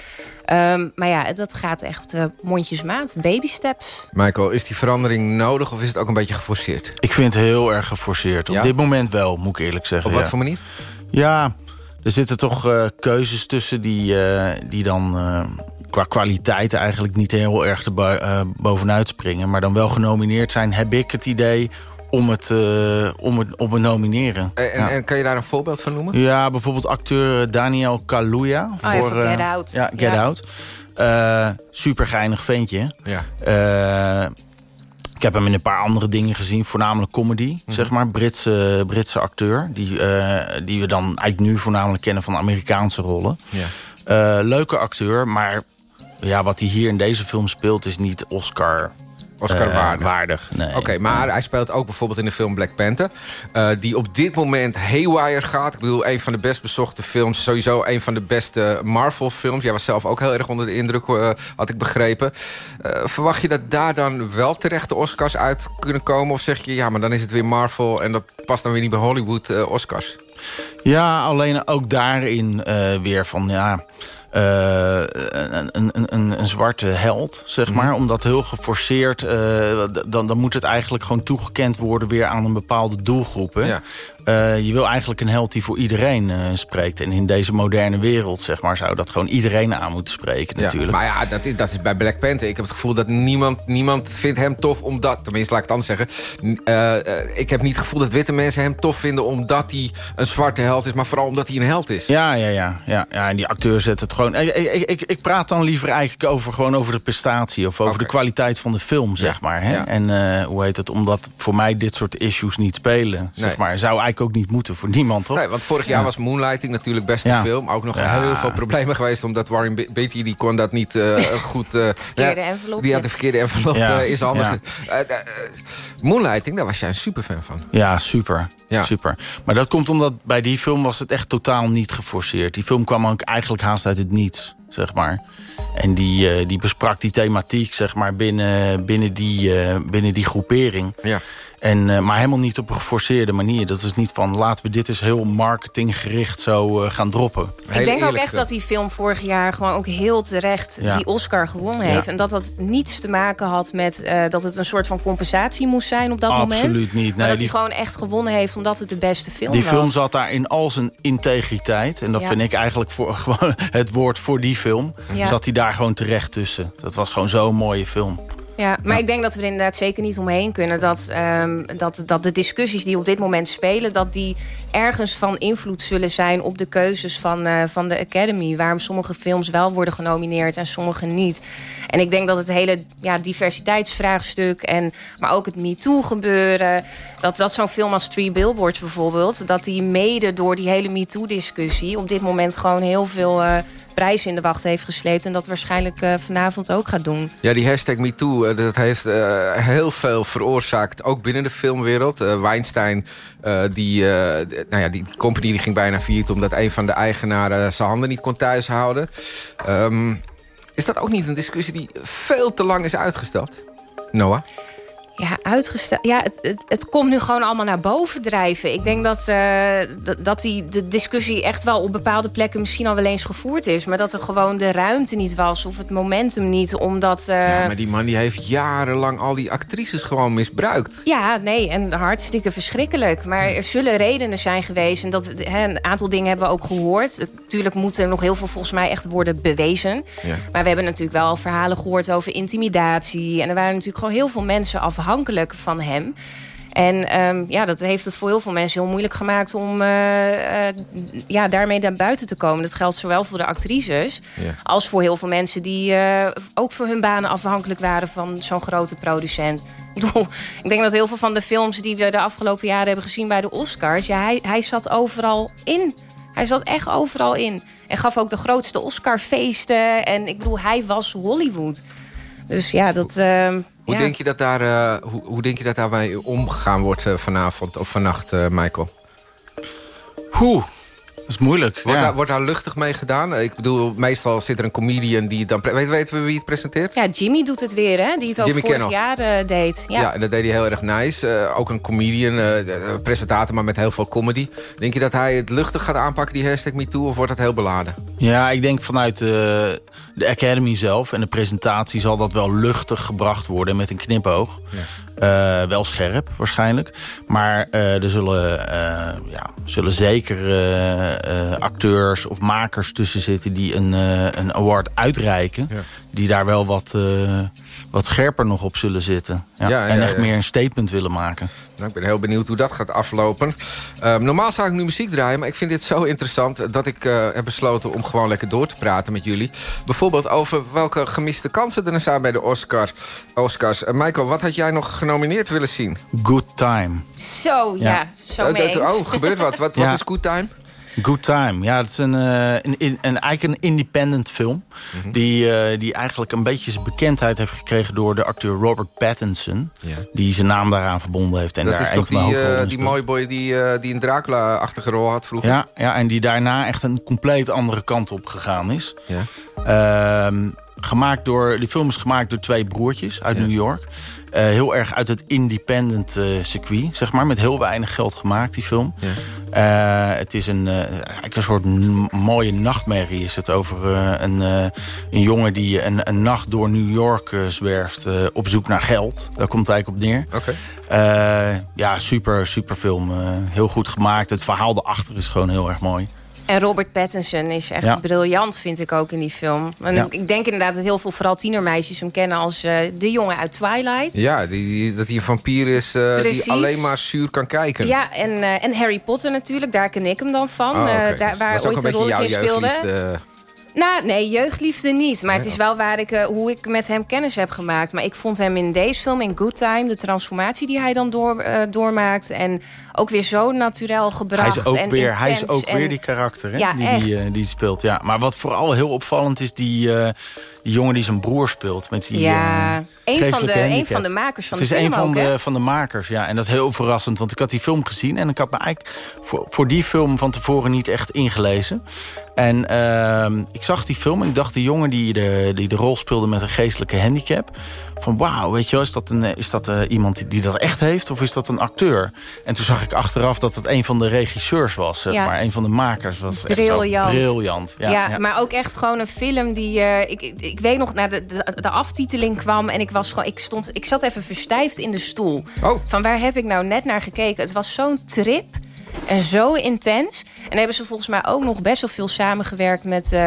Ehm, maar ja, dat gaat echt eh, mondjesmaat. Baby steps. Michael, is die verandering nodig of is het ook een beetje geforceerd? Ik vind het heel erg geforceerd. Op Ja? dit moment wel, moet ik eerlijk zeggen. Op wat ja. voor manier? Ja, er zitten toch eh, keuzes tussen die, eh, die dan eh, qua kwaliteit eigenlijk niet heel erg te bo- eh, bovenuit springen. Maar dan wel genomineerd zijn, heb ik het idee om het, eh, om het, om het nomineren. En, en, ja. en kan je daar een voorbeeld van noemen? Ja, bijvoorbeeld acteur Daniel Kaluuya. Oh ja, voor Get eh, Out. Ja, Get Ja. Out. Eh, super geinig ventje. Ja. Ik heb hem in een paar andere dingen gezien, voornamelijk comedy, Mhm. zeg maar. Britse, Britse acteur, die, eh, die we dan eigenlijk nu voornamelijk kennen van Amerikaanse rollen. Eh, leuke acteur, maar ja, wat hij hier in deze film speelt is niet Oscar Oscar eh, waardig. waardig. Nee. Oké, maar hij speelt ook bijvoorbeeld in de film Black Panther. eh, die op dit moment haywire gaat. Ik bedoel, een van de best bezochte films. Sowieso een van de beste Marvel films. Jij was zelf ook heel erg onder de indruk, eh, had ik begrepen. Eh, verwacht je dat daar dan wel terecht de Oscars uit kunnen komen? Of zeg je, ja, maar dan is het weer Marvel... en dat past dan weer niet bij Hollywood Oscars? Ja, alleen ook daarin eh, weer van ja. Eh, een, een, een, een zwarte held, zeg Mhm. maar. Omdat heel geforceerd... eh, dan, dan moet het eigenlijk gewoon toegekend worden... weer aan een bepaalde doelgroep. Hè? Ja. Eh, je wil eigenlijk een held die voor iedereen eh, spreekt. En in deze moderne wereld, zeg maar... zou dat gewoon iedereen aan moeten spreken, Ja, natuurlijk. maar ja, dat is, dat is bij Black Panther. Ik heb het gevoel dat niemand, niemand vindt hem tof omdat... Tenminste, laat ik het anders zeggen. Eh, ik heb niet het gevoel dat witte mensen hem tof vinden... omdat hij een zwarte held is, maar vooral omdat hij een held is. Ja, ja, ja, ja, ja. En die acteur zet het gewoon... Ik, ik, ik, ik praat dan liever eigenlijk over, gewoon over de prestatie... of over de kwaliteit van de film, zeg maar. Hè? ja. En hoe heet het? Omdat voor mij dit soort issues niet spelen. Zeg Nee. maar. Zou eigenlijk ook niet moeten voor niemand, toch? Nee, want vorig jaar Ja. was Moonlighting natuurlijk beste Ja. film. Ook nog Ja. heel veel problemen geweest... omdat Warren Be- Beatty die kon dat niet eh, goed... eh, verkeerde ja, envelop. Die had de verkeerde envelop Ja. eh, eh, eh, Moonlighting, daar was jij een superfan van. Ja, super. Ja. super. Maar dat komt omdat bij die film was het echt totaal niet geforceerd. Die film kwam ook eigenlijk haast uit het niets, zeg maar. En die, eh, die besprak die thematiek, zeg maar, binnen, binnen, die, eh, binnen die groepering. Ja. En, eh, maar helemaal niet op een geforceerde manier. Dat is niet van, laten we dit eens heel marketinggericht zo eh, gaan droppen. Ik denk ook echt dat die film vorig jaar gewoon ook heel terecht Ja. die Oscar gewonnen heeft. Ja. En dat dat niets te maken had met eh, dat het een soort van compensatie moest zijn op dat moment. Absoluut niet. maar Nee, dat die- hij gewoon echt gewonnen heeft omdat het de beste film Die was. film zat daar in al zijn integriteit. En dat Ja. vind ik eigenlijk voor, gewoon het woord voor die film. Ja. Zat hij daar gewoon terecht tussen. Dat was gewoon zo'n mooie film. Ja, maar ik denk dat we er inderdaad zeker niet omheen kunnen. Dat, ehm, dat, dat de discussies die op dit moment spelen... dat die ergens van invloed zullen zijn op de keuzes van, eh, van de Academy. Waarom sommige films wel worden genomineerd en sommige niet. En ik denk dat het hele ja, diversiteitsvraagstuk... En, maar ook het MeToo-gebeuren... dat, dat zo'n film als Three Billboards bijvoorbeeld... dat die mede door die hele MeToo-discussie... op dit moment gewoon heel veel... eh prijzen in de wacht heeft gesleept... en dat waarschijnlijk eh, vanavond ook gaat doen. Ja, die hashtag MeToo, eh, dat heeft heel veel veroorzaakt. Ook binnen de filmwereld. Weinstein, die, nou ja, die company die ging bijna failliet... omdat een van de eigenaren zijn handen niet kon thuishouden. Ehm is dat ook niet een discussie die veel te lang is uitgesteld? Noah? Ja, uitgesteld. Ja, het, het, het komt nu gewoon allemaal naar boven drijven. Ik denk dat, eh, dat, die, de discussie echt wel op bepaalde plekken misschien al wel eens gevoerd is. Maar dat er gewoon de ruimte niet was of het momentum niet. Omdat. eh, Ja, maar die man die heeft jarenlang al die actrices gewoon misbruikt. Ja, nee, en hartstikke verschrikkelijk. Maar er zullen redenen zijn geweest. En dat, hè, een aantal dingen hebben we ook gehoord. Natuurlijk moet er nog heel veel volgens mij echt worden bewezen. Ja. Maar we hebben natuurlijk wel verhalen gehoord over intimidatie. En er waren natuurlijk gewoon heel veel mensen afhankelijk van hem. En ehm, ja, dat heeft het voor heel veel mensen heel moeilijk gemaakt... om eh, eh, ja, daarmee naar buiten te komen. Dat geldt zowel voor de actrices... Ja. als voor heel veel mensen die eh, ook voor hun banen afhankelijk waren... van zo'n grote producent. Ik bedoel, ik denk dat heel veel van de films die we de afgelopen jaren hebben gezien bij de Oscars... Ja, hij, hij zat overal in. Hij zat echt overal in. En gaf ook de grootste Oscarfeesten. En ik bedoel, hij was Hollywood. Dus ja, dat... ehm, Hoe, ja. denk je dat daar, eh, hoe, hoe denk je dat daarmee omgegaan wordt eh, vanavond of vannacht, eh, Michael? Hoe? Dat is moeilijk. Wordt, ja. daar, wordt daar luchtig mee gedaan? Ik bedoel, meestal zit er een comedian die het dan... Weet, weten we wie het presenteert? Ja, Jimmy doet het weer, hè? Die het ook Jimmy vorig jaar eh, deed. Ja. Ja. en dat deed hij heel erg nice. Eh, ook een comedian, eh, de presentator, maar met heel veel comedy. Denk je dat hij het luchtig gaat aanpakken, die hashtag MeToo? Of wordt dat heel beladen? Ja, ik denk vanuit eh, de Academy zelf en de presentatie zal dat wel luchtig gebracht worden met een knipoog. Eh, wel scherp waarschijnlijk. Maar eh, er zullen, eh, ja, zullen zeker acteurs of makers tussen zitten die een, een award uitreiken. Die daar wel wat, wat scherper nog op zullen zitten. Ja. Ja, en ja, echt ja. meer een statement willen maken. Nou, ik ben heel benieuwd hoe dat gaat aflopen. Ehm, normaal zou ik nu muziek draaien, maar ik vind dit zo interessant... dat ik eh, heb besloten om gewoon lekker door te praten met jullie. Bijvoorbeeld over welke gemiste kansen er zijn bij de Oscar, Oscars. Eh, Michael, wat had jij nog genomineerd willen zien? Good time. Zo, ja. Ja. Zo Eh, mee eens. oh, gebeurt wat. Wat, Ja. wat is Good Time? Good Time. Ja, het is een, eh, een, een, een, eigenlijk een independent film. Mhm. die, eh, die eigenlijk een beetje zijn bekendheid heeft gekregen... door de acteur Robert Pattinson. Ja. Die zijn naam daaraan verbonden heeft. En dat daar is toch die, eh, die mooie boy die, die een Dracula-achtige rol had vroeger? Ja, ja, en die daarna echt een compleet andere kant op gegaan is. Ja. Ehm, gemaakt door, die film is gemaakt door twee broertjes uit New York. Eh, heel erg uit het independent eh, circuit, zeg maar. Met heel weinig geld gemaakt, die film. Eh, het is een, eigenlijk een soort mooie nachtmerrie. Is het over een, een jongen die een, een nacht door New York zwerft... op zoek naar geld. Daar komt het eigenlijk op neer. Oké. Ja, super, super film. Heel goed gemaakt. Het verhaal erachter is gewoon heel erg mooi. En Robert Pattinson is echt Ja. briljant, vind ik ook in die film. En Ja. ik denk inderdaad dat heel veel, vooral tienermeisjes, hem kennen als eh, de jongen uit Twilight. Ja, die, die- dat hij een vampier is eh, die alleen maar zuur kan kijken. Ja, en, eh, en Harry Potter natuurlijk, daar ken ik hem dan van. Oh, daar, waar ooit een rolletje in speelde. jeugdliefde. Nou, nee, jeugdliefde niet. Maar het is wel waar ik, eh, hoe ik met hem kennis heb gemaakt. Maar ik vond hem in deze film, in Good Time... de transformatie die hij dan door, eh, doormaakt... en ook weer zo naturel gebracht. Hij is ook, en weer, hij is ook en- weer die karakter hè? Ja, die, echt. die, eh, die speelt. Ja. Maar wat vooral heel opvallend is, die, die jongen die zijn broer speelt. Met die, Ja, een van, de, een van de makers van Het de is film een van ook, de, van de makers, ja. En dat is heel verrassend, want ik had die film gezien... en ik had me eigenlijk voor, voor die film van tevoren niet echt ingelezen. En ehm, ik zag die film en ik dacht... de jongen die de, die de rol speelde met een geestelijke handicap... van wauw, weet je wel, is dat, een, eh, is dat eh, iemand die, die dat echt heeft... of is dat een acteur? En toen zag ik achteraf dat het een van de regisseurs was, zeg Ja. maar. Een van de makers was echt zo Briljant. briljant. Ja, Ja, ja. maar ook echt gewoon een film die... eh, ik, ik, ik weet nog, nou, de, de, de aftiteling kwam en ik was gewoon... Ik, stond, ik zat even verstijfd in de stoel. Oh. Van waar heb ik nou net naar gekeken? Het was zo'n trip en zo intens. En hebben ze volgens mij ook nog best wel veel samengewerkt... met eh,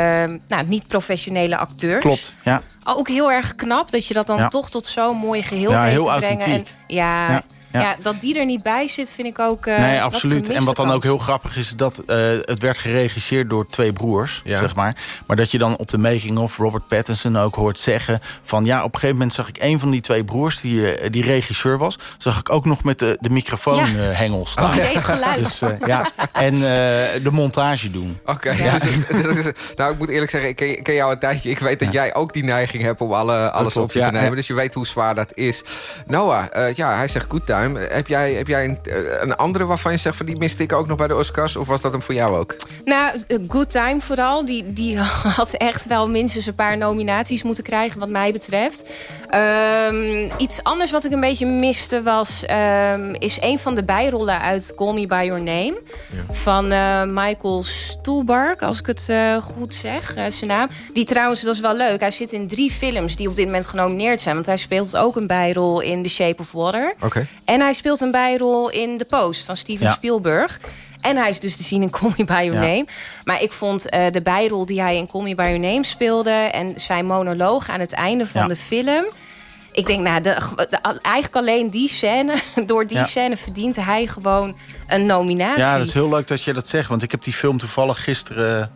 nou, niet-professionele acteurs. Klopt, ja. Ook heel erg knap dat je dat dan Ja. toch tot zo'n mooi geheel Ja, weet heel te brengen. En, authentiek. ja, Ja, ja. ja. dat die er niet bij zit, vind ik ook. eh, nee, absoluut. En wat dan kans. ook heel grappig is, dat eh, het werd geregisseerd door twee broers, Ja. zeg maar. Maar dat je dan op de making-of Robert Pattinson ook hoort zeggen... van ja, op een gegeven moment zag ik een van die twee broers... die, eh, die regisseur was, zag ik ook nog met de, de microfoonhengel Ja. staan. Oh, deed geluid. Dus, eh, ja. En eh, de montage doen. Oké, Ja. dus nou ik moet eerlijk zeggen, ik ken, ken jou een tijdje. Ik weet dat jij ook die neiging hebt om alle, alles klopt, op je te ja, nemen. ja. Dus je weet hoe zwaar dat is. Noah, eh, ja, hij zegt good Heb jij, heb jij een, eh, een andere waarvan je zegt van die miste ik ook nog bij de Oscars? Of was dat hem voor jou ook? Nou, eh, Good Time vooral. Die, die had echt wel minstens een paar nominaties moeten krijgen, wat mij betreft. Ehm, iets anders wat ik een beetje miste was... ehm, is een van de bijrollen uit Call Me By Your Name. Van eh, Michael Stuhlbarg, als ik het goed zeg, zijn naam. Die trouwens, dat is wel leuk. Hij zit in drie films die op dit moment genomineerd zijn. Want hij speelt ook een bijrol in The Shape of Water. Oké. En hij speelt een bijrol in The Post van Steven Ja. Spielberg. En hij is dus te zien in Call Me By Your Ja. Name. Maar ik vond eh, de bijrol die hij in Call Me By Your Name speelde... en zijn monoloog aan het einde van Ja. de film... Ik denk, nou, de, de- eigenlijk alleen die scène... door die Ja. scène verdient hij gewoon een nominatie. Ja, dat is heel leuk dat je dat zegt. Want ik heb die film toevallig gisteren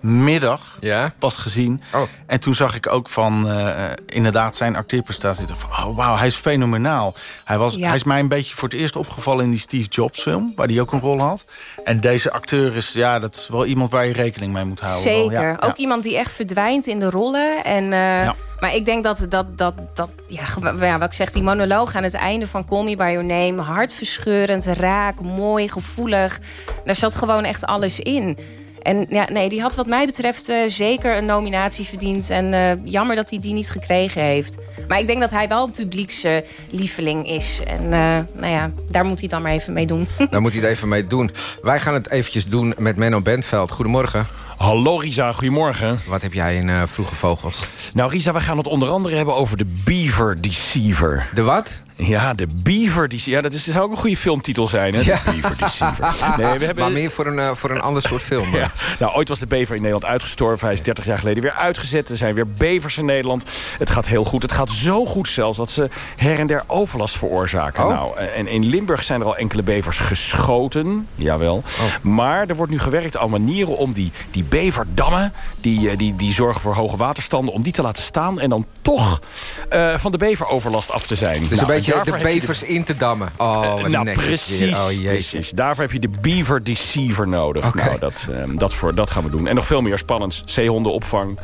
middag Ja? pas gezien. Oh. En toen zag ik ook van eh, inderdaad zijn acteerprestatie. Van, oh, wauw, hij is fenomenaal. Hij, was, Ja. hij is mij een beetje voor het eerst opgevallen in die Steve Jobs film. Waar hij ook een rol had. En deze acteur is, ja, dat is wel iemand waar je rekening mee moet houden. wel. Zeker. Ja, Ook ja. iemand die echt verdwijnt in de rollen. En, eh, Maar ik denk dat, dat, dat, dat ja, wat ik zeg, die monoloog aan het einde van Call Me By Your Name... hartverscheurend, raak, mooi, gevoelig. Daar zat gewoon echt alles in. En ja, nee, die had wat mij betreft eh, zeker een nominatie verdiend. En eh, jammer dat hij die niet gekregen heeft. Maar ik denk dat hij wel een publiekslieveling is. En eh, nou ja, daar moet hij dan maar even mee doen. Daar moet hij het even mee doen. Wij gaan het eventjes doen met Menno Bentveld. Goedemorgen. Hallo Risa, goedemorgen. Wat heb jij in eh, Vroege Vogels? Nou Risa, we gaan het onder andere hebben over de Beaver Deceiver. De wat? Ja, de Beaver Deceiver. Ja, dat is, zou ook een goede filmtitel zijn, hè? Ja. De Beaver Deceiver. Nee, we hebben... Maar meer voor een, eh, voor een ander soort film. Ja. Nou, ooit was de bever in Nederland uitgestorven. Hij is 30 jaar geleden weer uitgezet. Er zijn weer bevers in Nederland. Het gaat heel goed. Het gaat zo goed zelfs dat ze her en der overlast veroorzaken. Oh. Nou, en in Limburg zijn er al enkele bevers geschoten. Jawel. Maar er wordt nu gewerkt aan manieren om die, die beverdammen... Die, eh, die, die zorgen voor hoge waterstanden, om die te laten staan... en dan toch eh, van de beveroverlast af te zijn. Dus Nou, een beetje de bevers in te dammen. Oh, nou, netjes precies. Oh, precies. Daarvoor heb je de Beaver Deceiver nodig. Nou, dat, ehm, dat, voor, dat gaan we doen. En nog veel meer spannends. Zeehondenopvang.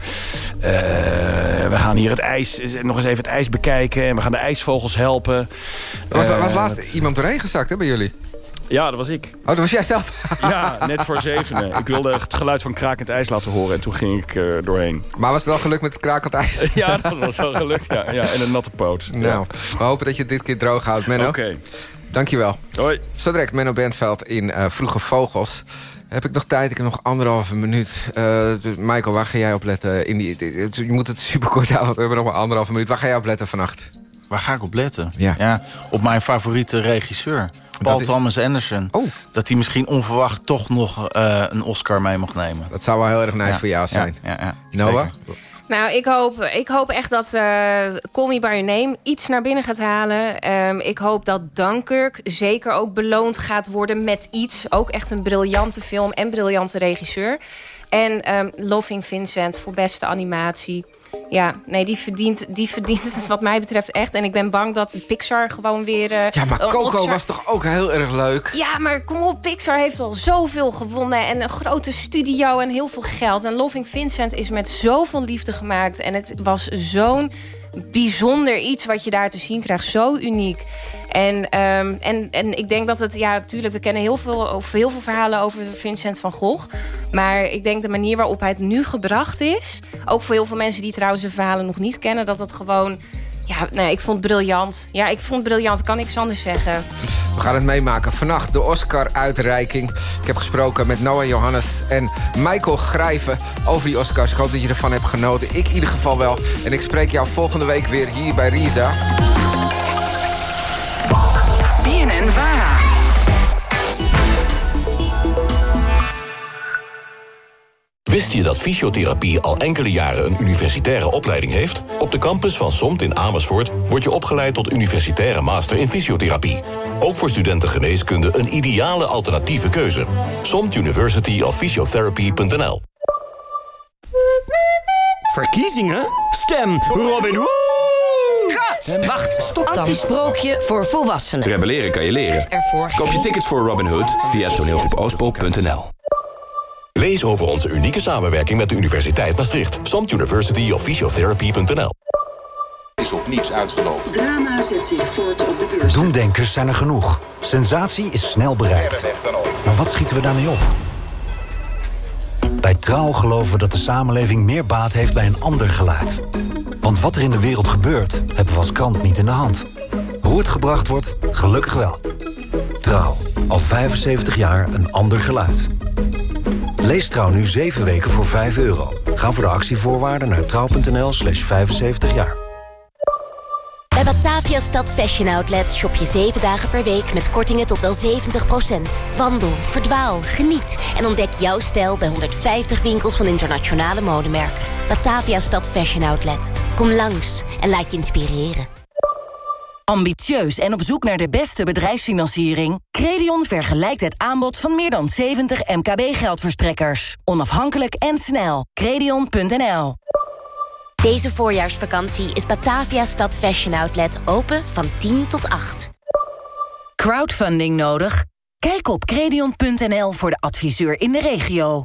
Eh, we gaan hier het ijs, nog eens even het ijs bekijken. En we gaan de ijsvogels helpen. Was, Eh, was laatst dat- iemand doorheen gezakt hè, bij jullie? Ja, dat was ik. Oh, dat was jij zelf? Ja, net voor zevenen. Ik wilde het geluid van krakend ijs laten horen. En toen ging ik er doorheen. Maar was het wel gelukt met het krakend ijs? Ja, dat was wel gelukt. Ja, ja. En een natte poot. Ja. Nou, we hopen dat je het dit keer droog houdt, Menno. Oké. Dankjewel. Hoi. Zo direct Menno Bentveld in eh, Vroege Vogels. Heb ik nog tijd? Ik heb nog anderhalve minuut. Eh, dus Michael, waar ga jij op letten? In die, je moet het superkort houden, want we hebben nog maar anderhalve minuut. Waar ga jij op letten vannacht? Waar ga ik op letten? Ja. op mijn favoriete regisseur. Paul is- Thomas Anderson. Oh. Dat hij misschien onverwacht toch nog eh, een Oscar mee mag nemen. Dat zou wel heel erg nice Ja, voor jou zijn. Ja, ja, ja, Noah? zeker. Nou, ik hoop, ik hoop echt dat eh Call Me By Your Name iets naar binnen gaat halen. Ehm, ik hoop dat Dunkirk zeker ook beloond gaat worden met iets. Ook echt een briljante film en briljante regisseur. En ehm, Loving Vincent voor beste animatie. Ja, nee, die verdient, die verdient het wat mij betreft echt. En ik ben bang dat Pixar gewoon weer... eh, Ja, maar Coco Oscar- was toch ook heel erg leuk? ja, maar kom op, Pixar heeft al zoveel gewonnen. En een grote studio en heel veel geld. En Loving Vincent is met zoveel liefde gemaakt. En het was zo'n bijzonder iets wat je daar te zien krijgt. Zo uniek. En, ehm, en, en ik denk dat het... Ja, natuurlijk, we kennen heel veel, of heel veel verhalen over Vincent van Gogh. Maar ik denk de manier waarop hij het nu gebracht is... ook voor heel veel mensen die trouwens de verhalen nog niet kennen... dat het gewoon... Ja, nee, ik vond het briljant. Ja, ik vond het briljant. Kan niks anders zeggen. We gaan het meemaken. Vannacht de Oscar-uitreiking. Ik heb gesproken met Noah Johannes en Michael Grijven over die Oscars. Ik hoop dat je ervan hebt genoten. Ik in ieder geval wel. En ik spreek jou volgende week weer hier bij Risa. Wist je dat fysiotherapie al enkele jaren een universitaire opleiding heeft? Op de campus van SOMT in Amersfoort word je opgeleid tot universitaire master in fysiotherapie. Ook voor studenten geneeskunde een ideale alternatieve keuze. SOMT University of Physiotherapy.nl Verkiezingen? Stem Robin Hood! Wacht, stop dan. Antisprookje voor volwassenen. Rebelleren kan je leren. Koop je tickets voor Robin Hood via toneelgroepoospo.nl. Lees over onze unieke samenwerking met de Universiteit Maastricht. SOMT University of Physiotherapy.nl Is op niets uitgelopen. Drama zet zich voort op de beurs. Doemdenkers zijn er genoeg. Sensatie is snel bereikt. Maar wat schieten we daarmee op? Bij Trouw geloven we dat de samenleving meer baat heeft bij een ander geluid. Want wat er in de wereld gebeurt, hebben we als krant niet in de hand. Hoe het gebracht wordt, gelukkig wel. Trouw, al 75 jaar een ander geluid. Lees Trouw nu 7 weken voor 5 euro. Ga voor de actievoorwaarden naar trouw.nl slash 75 jaar. Bij Batavia Stad Fashion Outlet shop je 7 dagen per week met kortingen tot wel 70%. Wandel, verdwaal, geniet en ontdek jouw stijl bij 150 winkels van internationale modemerken. Batavia Stad Fashion Outlet. Kom langs en laat je inspireren. Ambitieus en op zoek naar de beste bedrijfsfinanciering? Credion vergelijkt het aanbod van meer dan 70 MKB-geldverstrekkers. Onafhankelijk en snel. Credion.nl Deze voorjaarsvakantie is Batavia Stad Fashion Outlet open van 10 tot 8. Crowdfunding nodig? Kijk op credion.nl voor de adviseur in de regio.